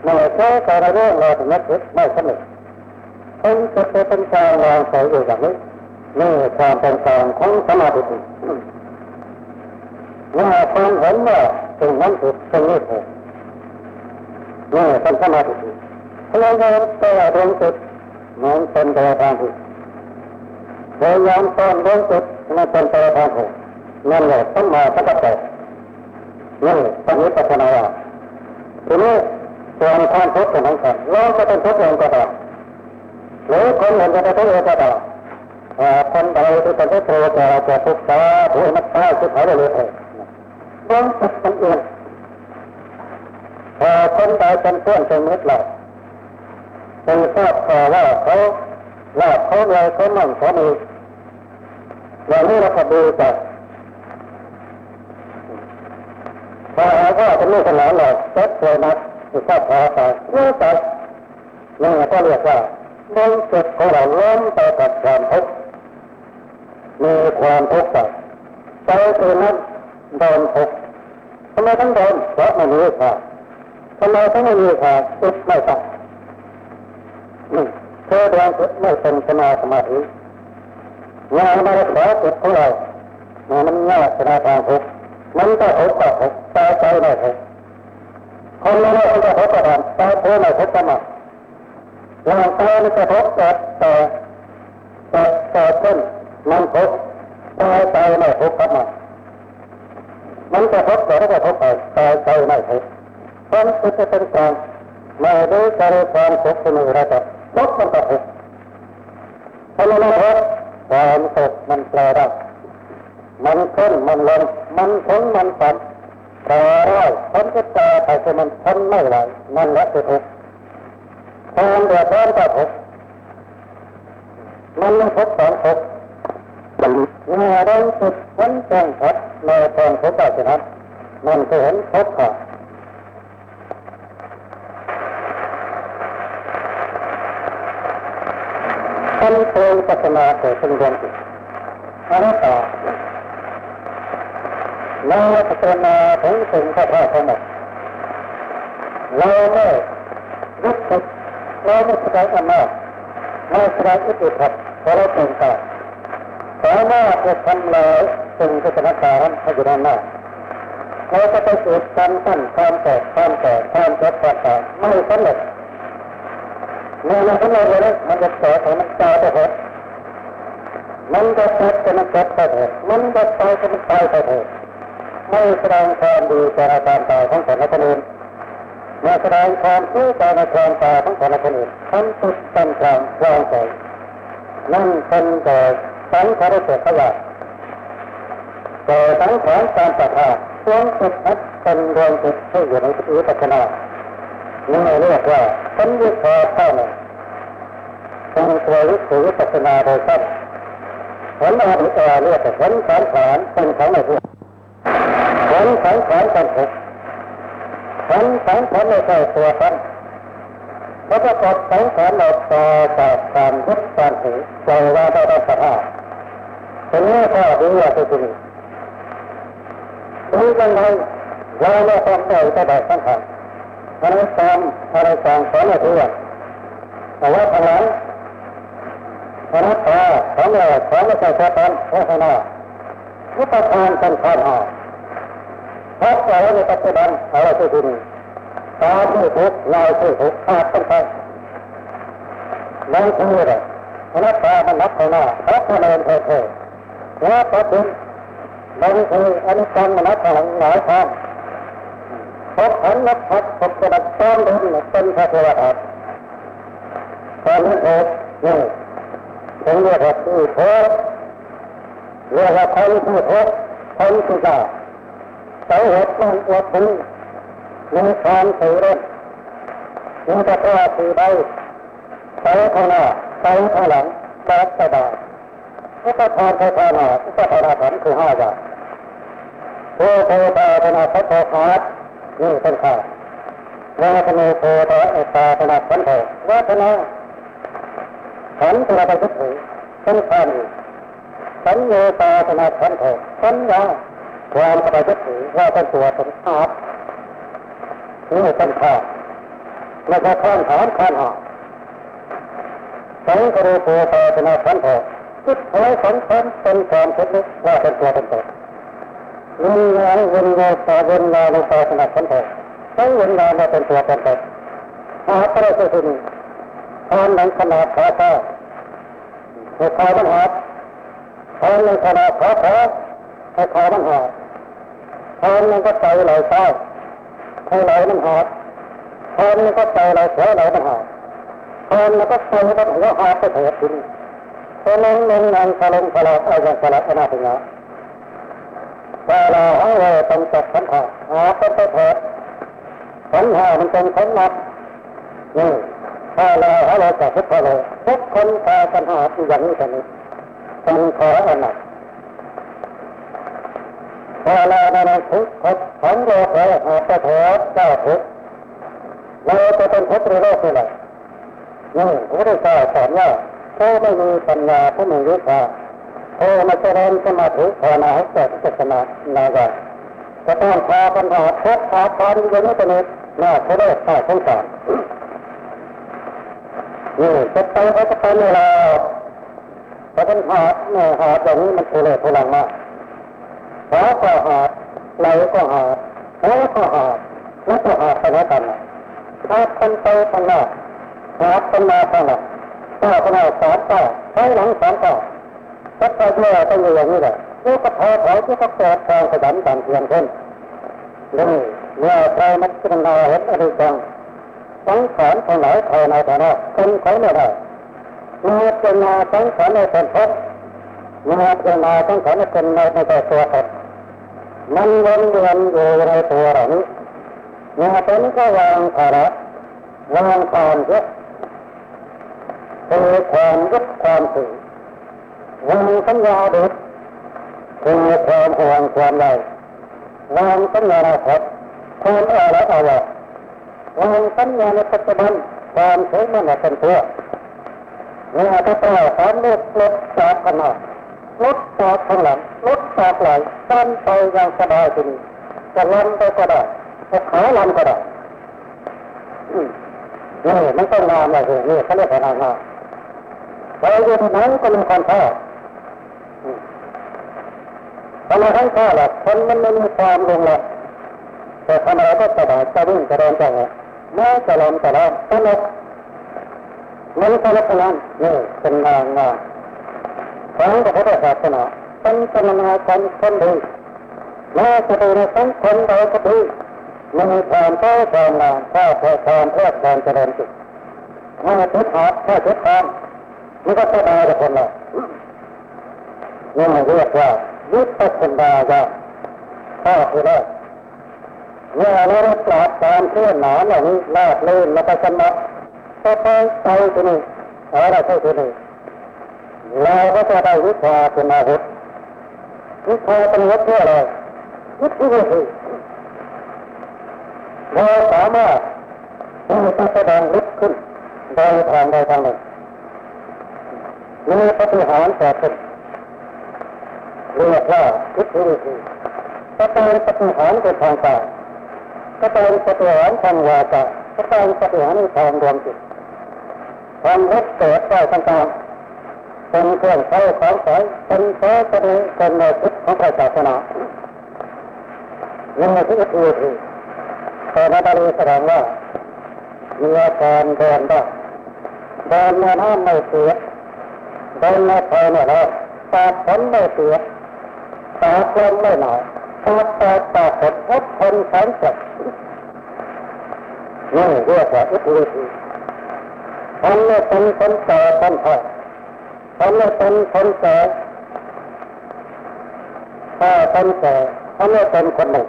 เมื่อเสียใจในเรื่องราวถึงนักจิตไม่สำเร็จ คนจะเป็นกางวางใจอยู่อย่างนี้นี่ความเป็นกลางของสมาธิเมื่อคนเห็นว่าสิ่งนั้นผิดสิ่งนี้ถูกนี่เป็นสมาธิพยายามตัวดวงจิตมันเป็นตัวทางผิดพยายามต้อนดวงจิตมันเป็นตัวทางถูกนั่นแหละต้นมาสักแต่นี่ตอนนี้ปัจจัยทีนี้ส่วนทางทุกข์ของกันเราจะเป็นทุกข์เองก็ได้ หรือคนเห็นจะเป็นทุกข์เองก็ได้คนใดที่เป็นทุกข์จะจะทุกข์ตาถูกนักตายสุดท้ายเลยเองดวงจิตมันเองพอคนใดเป็นเพื่อนเป็นมิตรเราเป็นทราบข่าวว่าเขาลาบเขาเลยเขามั่งเขามีอย่างนี้เราก็ดูจากพอหาว่าเป็นลูกขนานเราเซ็ตเลยนะที่ทราบข่าวไปเมื่อใจนี่ก็เรียกว่า ดวงจิตของเราล้มไปกับความทุกข์มีความทุกข์ใจใจคือนั้นโดนทุกข์ทำไมต้องโดนเพราะไม่มีค่าทำไมต้องไม่มีค่าจิตไม่ต้องนี่เธอดวงจิตไม่เป็นสมาสมาธิงานมารักษาจิตของเรามันยากสนาทางทุกข์มันก็ทุกข์ก็ทุกข์ตายใจไม่ทุกข์คนเราคนจะทุกข์ก็ทำตาเธอไม่ทุกข์ก็มา ร่างกายมันกระทบแต่แต่แต่แต่ขึ้นมันทุกข์ตาใจไม่ทุกข์กับมันมันกระทบแต่กระทบไปตาใจไม่ทุกข์ความสุกข์จะเป็นกลางไม่ได้การความสุกขเป็นอะไรแต่ทุกข์มันก็ทุกข์พอเราทุกข์ความสุกข์มันแปลได้มันขึ้นมันลงมันถึงมันสั่นแปลได้คนก็ตาไปคือมันทนไม่ไหวมันละคือทุกข์ ความเดือดร้อนก็ทุกข์มันไม่ทุกข์สองทุกข์เมื่อเราสุดพ้นแจ้งชัดในความทุกข์ได้ฉะนั้นมันก็เห็นทุกข์ค่ะคนเคยปัฒนาเกิดเป็นดวงจิตอนัตตาเราพัฒนาถึงสิ่งที่พอทั้งหมดเราไม่ยึดติด เราไม่แสดงอำนาจไม่แสดงอิทธิพลเพราะเราเป็นกาสามารถจะทำลายสิ่งที่เป็นอาการให้อยู่ด้านหน้าเราจะไปสืบการตั้นความแตกความแตกความเจ็บความแตายไม่สำเร็จเมื่อมันสำเร็จเลยมันจะแตกมันตายไปเถอะมันจะเจ็บมันเจ็บไปเถอะมันจะตายมันตายไปเถอะไม่แสดงความดีแก่อาการตายของแต่ละคนเอื่น มาแสดงความรู้ใจในความตาของแต่ละคนอื่นทั้งสุดตั้งกลางวางใจนั่นเป็นแต่สังขารเสกขยะแต่สังขารการปะทะดวงจิตนั้นเป็นดวงจิตที่อยู่ในวิปัสสนานี่เรียกว่าเป็นวิชาเท่านั้นเป็นตัววิถีวิปัสนาโดยสั้นผลอภิเอเรียกว่าผลสังขารเป็นของไม่เที่ยงผลสังขารเป็นทุกข์ ผลสังขารไม่ใช่ตัวท่านเพราะประกอบสังขารเราต่อจากการยึดการถือใจว่าได้ได้สภาพทีนี้ก็ดูว่าที่นี่ดูยังไงเราไม่ต้องได้แต่ได้สังขารอันนี้ตามอะไรตางสอนให้รู้ว่าแต่ว่าพลังพนักตาของเราของไม่ใช่แค่ตอนโฆษณาอุปทานเป็นข้อหา เพราะเราในปัจจุบันอะไรที่ดินตาที่ทุกลายที่ทุกขาดเป็นไปนั่นคืออะไรพนักตามันนับเข้าหน้าพราะคะแนนเท่ๆแล้วปัจจุบันนั่นคืออันิจจังมนัสหลังหลายทางพบขันนับพัดพบกระดับต้อนดินเป็นพระเทวทัตตอนนี้เถิดนี่ถึงเรียกว่าผู้โทษเรียกว่าคนผู้โทษคนที่กล้า สาเหตุมันอวดถึงมีความสื่อเล่นมีแต่ตัวสื่อใดไปข้างหน้าไปข้างหลังแบบสบายอุปทานไปข้างหน้าอุปทานขันคือห้าอย่างโพโพตาธนาพัฒนานี่เป็นข้าวัฒนโพตาเอตาธนาขันโทวัฒนาขันตัวไปทุกข์เป็นข้ามีสัญญาตาธนาขันโทสัญญา ความไปทุกข์ว่าเป็นตัวเป็นอาบนี่เป็นข้าไม่ใช่ข้อนฐานข้อนหาสังกรูโพตาธนาขันโทคิดเอาสำคัญเป็นความคิดนึกว่าเป็นตัวเป็นตนวิญญาณวิญญาณตาวิญญาณในศาสนาสันติทั้งวิญญาณมาเป็นตัวเป็นตนอาพระสุทินทานนั้นขนาดขาตาให้คอมันหักทานนั้นขนาดขาขา ให้คอมันหักทานนั้นก็ใจไหลใต้าให้ไหลมันหักทานนั้นก็ใจไหลเสียไหลมันหักทานนั้นก็ใจมันหัวหักไปเถิดทีนี้เพราะนั้นนั้นนั้นสลงสลาดเอาอย่างสลาดอนาถึงแล้วเวลาของเราต้องจับสัญหาหาเป็นไปเถิดสัญหามันเป็นของหนักนี่ถ้าเราให้เราจับทุกคนทุกคนพาสัญหาอย่างนี้กันนี้เป็นขออันห นักเวลาเราทุกข์ของโลกเลยหาไปเถิดเจ้าทุกข์เราจะเป็นทุกข์ในโลกนี่แหละนี่พระพุทธเจ้าสอนว่าผู้ไม่มีปัญญาผู้ไม่รู้ชาโอ้ไมาเจริญสมาธิภาวนาให้เกิดศาสนานาว่าจะต้องพาปัญหาทุกข์พาความอย่งนี้เป็นน่าเขาเรียกข้าสงสารนี่จะไปเขาจะไปเวลาแต่ปัญหาเนี่ยหาอย่างนี้มันทุเรศทุลังมาก หาก็หาไหลก็หาหาก็หาแล้วก็หาไปแล้วกันหาคนไปข้างหน้าหาคนมาข้างหลังก้าวข้างหน้าสามก้าวถอยหลังสามก้าวถ้าไปเมื่อต้องอย่างนี้แหละนี่ก็พอถอยที่ก็เกิดการขยันการเพียรขึ้นนี่เมื่อใครมันพิจารณาเห็นอริจังสังขารของไหนภายในภายนอกคนเขาไม่ได้เมื่อพิจารณาสังขารในเป็นพบเมื่อพิจารณาสังขารในเป็นในในตัวตน มันวนเวียนอยู่ในตัวเรานี้เมื่อเป็นก็วางภาระวางความยึดคือความยึดความถือวางสัญญาเด็กคือความห่วงความใดวางสัญญาอนาคตความเอาละเอาละวางสัญญาในปัจจุบันความเฉยมันเป็นตัวเมื่อถ้าต่อความลดลดจากขนาด ลดจากข้างหลังลดจากไหลสั้นไปอย่างสบายทีนี้จะลันไปก็ได้จะขาลันก็ได้นี่มันต้องงามอะไรนี่เขาเรียกว่างามเราอยู่ที่ไหนก็มีความชอบทำไมทั้งข้าล่ะคนมันไม่มีความลงละแต่ทำอะไรก็สบายจะวิ่งจะเดินจะเหาะแม้จะลมจะลมสนุกมันสนุกนั้นนี่เป็นงานงาน ของพระพุทธศาสนาเป็นปรมาคนคนดีแม้จะดูในสังคมใดก็ดีมีความเท่าความงามข้าพอความเพื่อความเจริญจิตถ้าทุกข์ถ้าทุกข์ความมันก็สบายกับคนเรานี่มันเรียกว่าวิปัสสนาญาข้อที่แรกเมื่อเราได้ปราบการเคลื่อนหนาเหล่านี้ลาดเลื่นแล้วก็สมาก็ไปไปที่นี่อะไรใช่ที่นี่ เราก็จะได้วิชาเป็นอาวุธวิชาเป็นอาวุธเพื่ออะไรวิธีที่เราสามารถที่จะแสดงฤทธิ์ขึ้นโดยทางใดทางหนึ่งมีปฏิหารแต่เป็นเรียกว่าวิธีที่ก็เป็นปฏิหารเป็นทางกายก็เป็นปฏิหารทางวาจาก็เป็นปฏิหารทางดวงจิตความรักเกิดได้ต่างๆ เป็นเครื่องใช้ของสายเป็นเชื้อเป็นเป็นในชุดของพระศาสนายังไม่ที่อื่นแต่ในบาลีแสดงว่ามีอาการเดินได้เดินในน้ำไม่เสียเดินในไฟไม่ร้อนตาฝนไม่เสียตาลมไม่หนาวตาตาตาฝนทุกคนแสนเจ็บนี่เรียกว่าอิทธิฤทธิ์ทำให้เป็นคนแก่คนแก่ทำให้เป็นคนแก่ถ้าคนแก่ทำให้เป็นคนหนึ่ง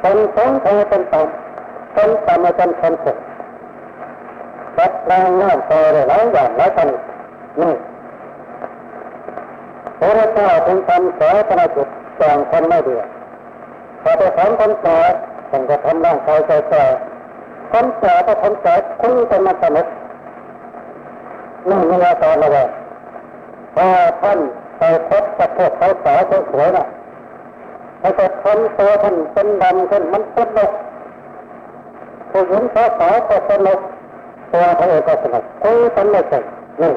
เป็นสงฆ์ให้เป็นต่ำเป็นต่ำให้เป็นคนสูงจัดแรงงานต่อเลยหลายอย่างหลายตอนนี่พระเจ้าเป็นคำสอนพระจุดแก่งคนไม่เดียวพอไปสอนคนแก่ต้องจะทำร่างกายแก่คนแก่ก็คนแก่คุยกันมาสนุก นี่มีอาการอะไรพอท่านไปพบกับพวกเขาสาวสวยๆน่ะถ้าเกิดคนตัวท่านเป็นดำขึ้นมันสนุกผู้หญิงสาวๆก็สนุกตัวเขาเองก็สนุกคุยกันไม่เสร็จนี่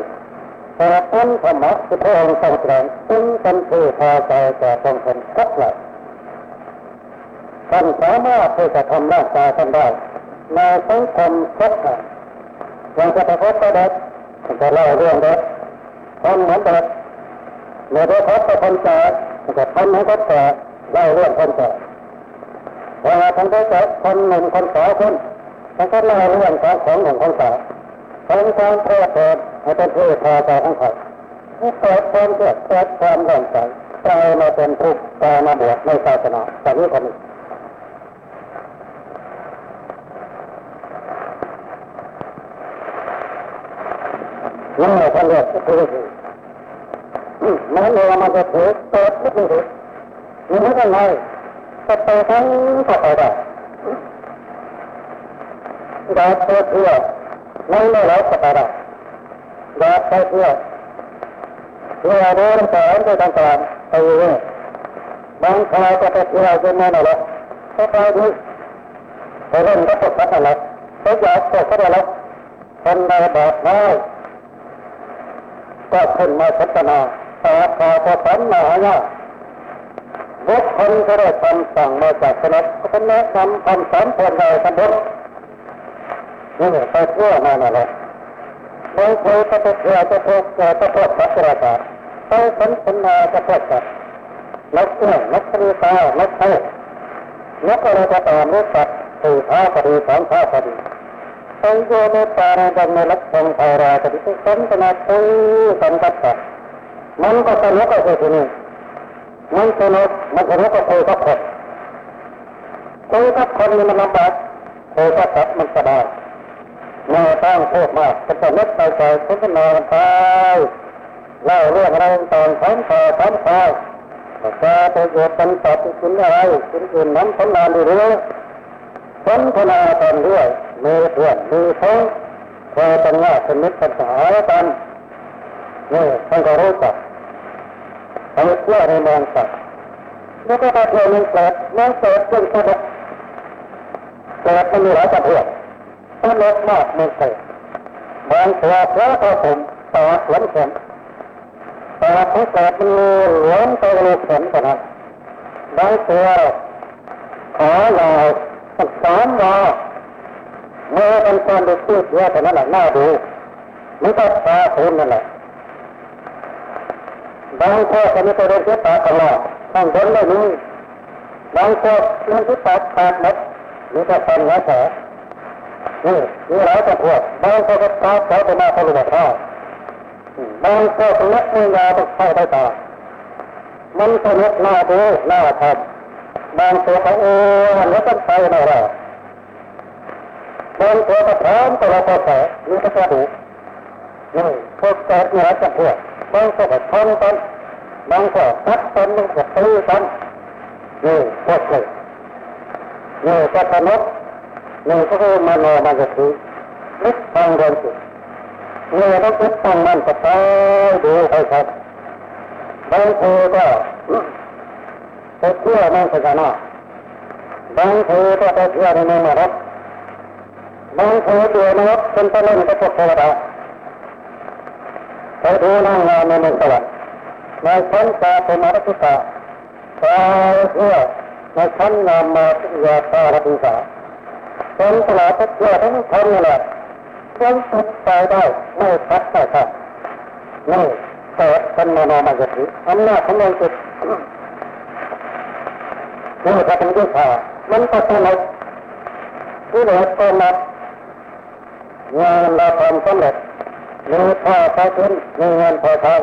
แต่ต้นธรรมะที่พระองค์ทรงแสดงจึงเป็นที่พอใจแก่คนคนทุกเลยท่านสามารถที่จะทำร่างกายท่านได้ในสังคมทุกแห่งอย่างจะไปพบกับเด็จะเล่าเรื่องเด็กทำเหมือนเด็กเมื่อได้พบกับคนแก่ก็ทำให้คนแก่เล่าเรื่องคนแก่เวลาท่านได้เจอคนหนึ่งคนสองคนท่านก็เล่าเรื่องของของหนึ่งคนสองเป็นการเพลิดเพลินให้เป็นที่พอใจของเขาเกิดความเกิดเกิดความร่มใจกลายมาเป็นทุกข์กลายมาบวชในศาสนาแต่นี้คนนี้ นั่นแหละท่าเรียกคือมันเองมันจะถือเปิดไม่ถือนี่ไม่เป็นไรจะไปทั้งก็ไปได้ดาบเพื่อไม่ไม่แล้วก็ไปได้ดาบเพื่อเพื่อเรู้ต่างๆต่างๆไปเรื่อยบางคราวก็ไปเที่ยวจนนั่นแหละก็ไปดูไปเล่นก็ตกพัดอะไรไปอยากตกก็ได้แล้วคนใดแบบน้อย ก็ขึ้นมาพัฒนาตาตาพอสันมาหาบุคคลก็ได้คำสั่งมาจากสนับก็เป็นแนะนำคำสอนคนใดทั้งหมดนี่ไปที่ยวนั่นแหละบางคนก็ไปเที่ยวจะพบจะพบสัตว์ประหลาไปสนทนาจะพบสัตว์นักเอื้อนักปรีตานักเทศนักอะไรก็ตามรู้จักสี่ท้าพอดีสองท้าพอดี โยนตาในดังในลักษณะไทยราจะดิสันทนาคุยกันกับสัตว์มันก็สนุกก็คือที่นี่มันสนุกมันสนุกก็คุยกับคนคุยกับคนนี่มันลำบากคุยกับสัตว์มันสบายไม่ต้องพูดมากก็จะนึกไปใจสนทนากันไปเล่าเรื่องอะไรต่างๆถามต่อถามต่อจะประโยชน์กันตอบกินอะไรกินอื่นนั้นผลงานดีหรือสนทนากันด้วย มีเพื่อนมีพ้องเคยเป็นญาติเป็นมิตรเป็นสหายกันนี่ท่านก็รู้จักไปเที่ยวในเมืองสัตว์แล้วก็ไปเที่ยวเมืองเกิดเมืองเกิดเป็นสนุกเกิดมันมีหลายประเภทสนุกมากเมืองเกิดบางตัวพระพระผมตาหลวมเข็มตาของเกิดมันหลวมตัวลูกเข็มกันนะบางตัวขอลายสามวาเมื่อเป็นการดูพูดเยอะแต่นั้นแหละน่าดูมันก็ตาคุณนั่นแหละบางข้อก็ไม่ไปเรียนที่ตาตลอดต้องเดินไม่รู้บางข้อเรียนที่ตาตาหมดนี่ก็เป็นหัวแฉนี่มีหลายประเภทบางข้อก็ตาเขาไปมาทะลุมาท่าบางข้อก็เล็กมือยาวต้องเข้าได้ตามันสนุกน่าดูน่าทำบางตัวก็โอ้มันก็ต้องไปน่ารัก บางตัวก็พร้อมตัวเราพอแสนี่ก็จะถูกนี่พวกแกนี่รักกันพวกบางก็แบบทนกันบางก็ตัดกันบางก็ตีกันนี่พวกเลยนี่ก็สนุกนี่ก็คือมโนมันจะถือนึกฟังเรื่องสินี่ต้องคิดฟังมันก็ไปดูไปครับบางทีก็ไปเที่ยวนั่งสถานะบางทีก็ไปเที่ยวในเมืองนรก บางเทวดานรกเป็นต้นนั่นก็พวกเทวดาเทวดานั่งงานในเมืองสวรรค์ในชั้นตาเป็นมรสุตาตาเพื่อในชั้นนามมาปิยาตาลปิสาเป็นตลาดเพื่อทั้งคนนี่แหละยังติดตายได้ไม่พัดไม่ขาดนี่เกิดเป็นโนโนมายติอำนาจของมันจิตนี่ถ้าเป็นวิชามันก็สนุกที่เหลือก็นับ งานเราทำสำเร็จมีพ่อพอขึ้นมีเงินพอใช้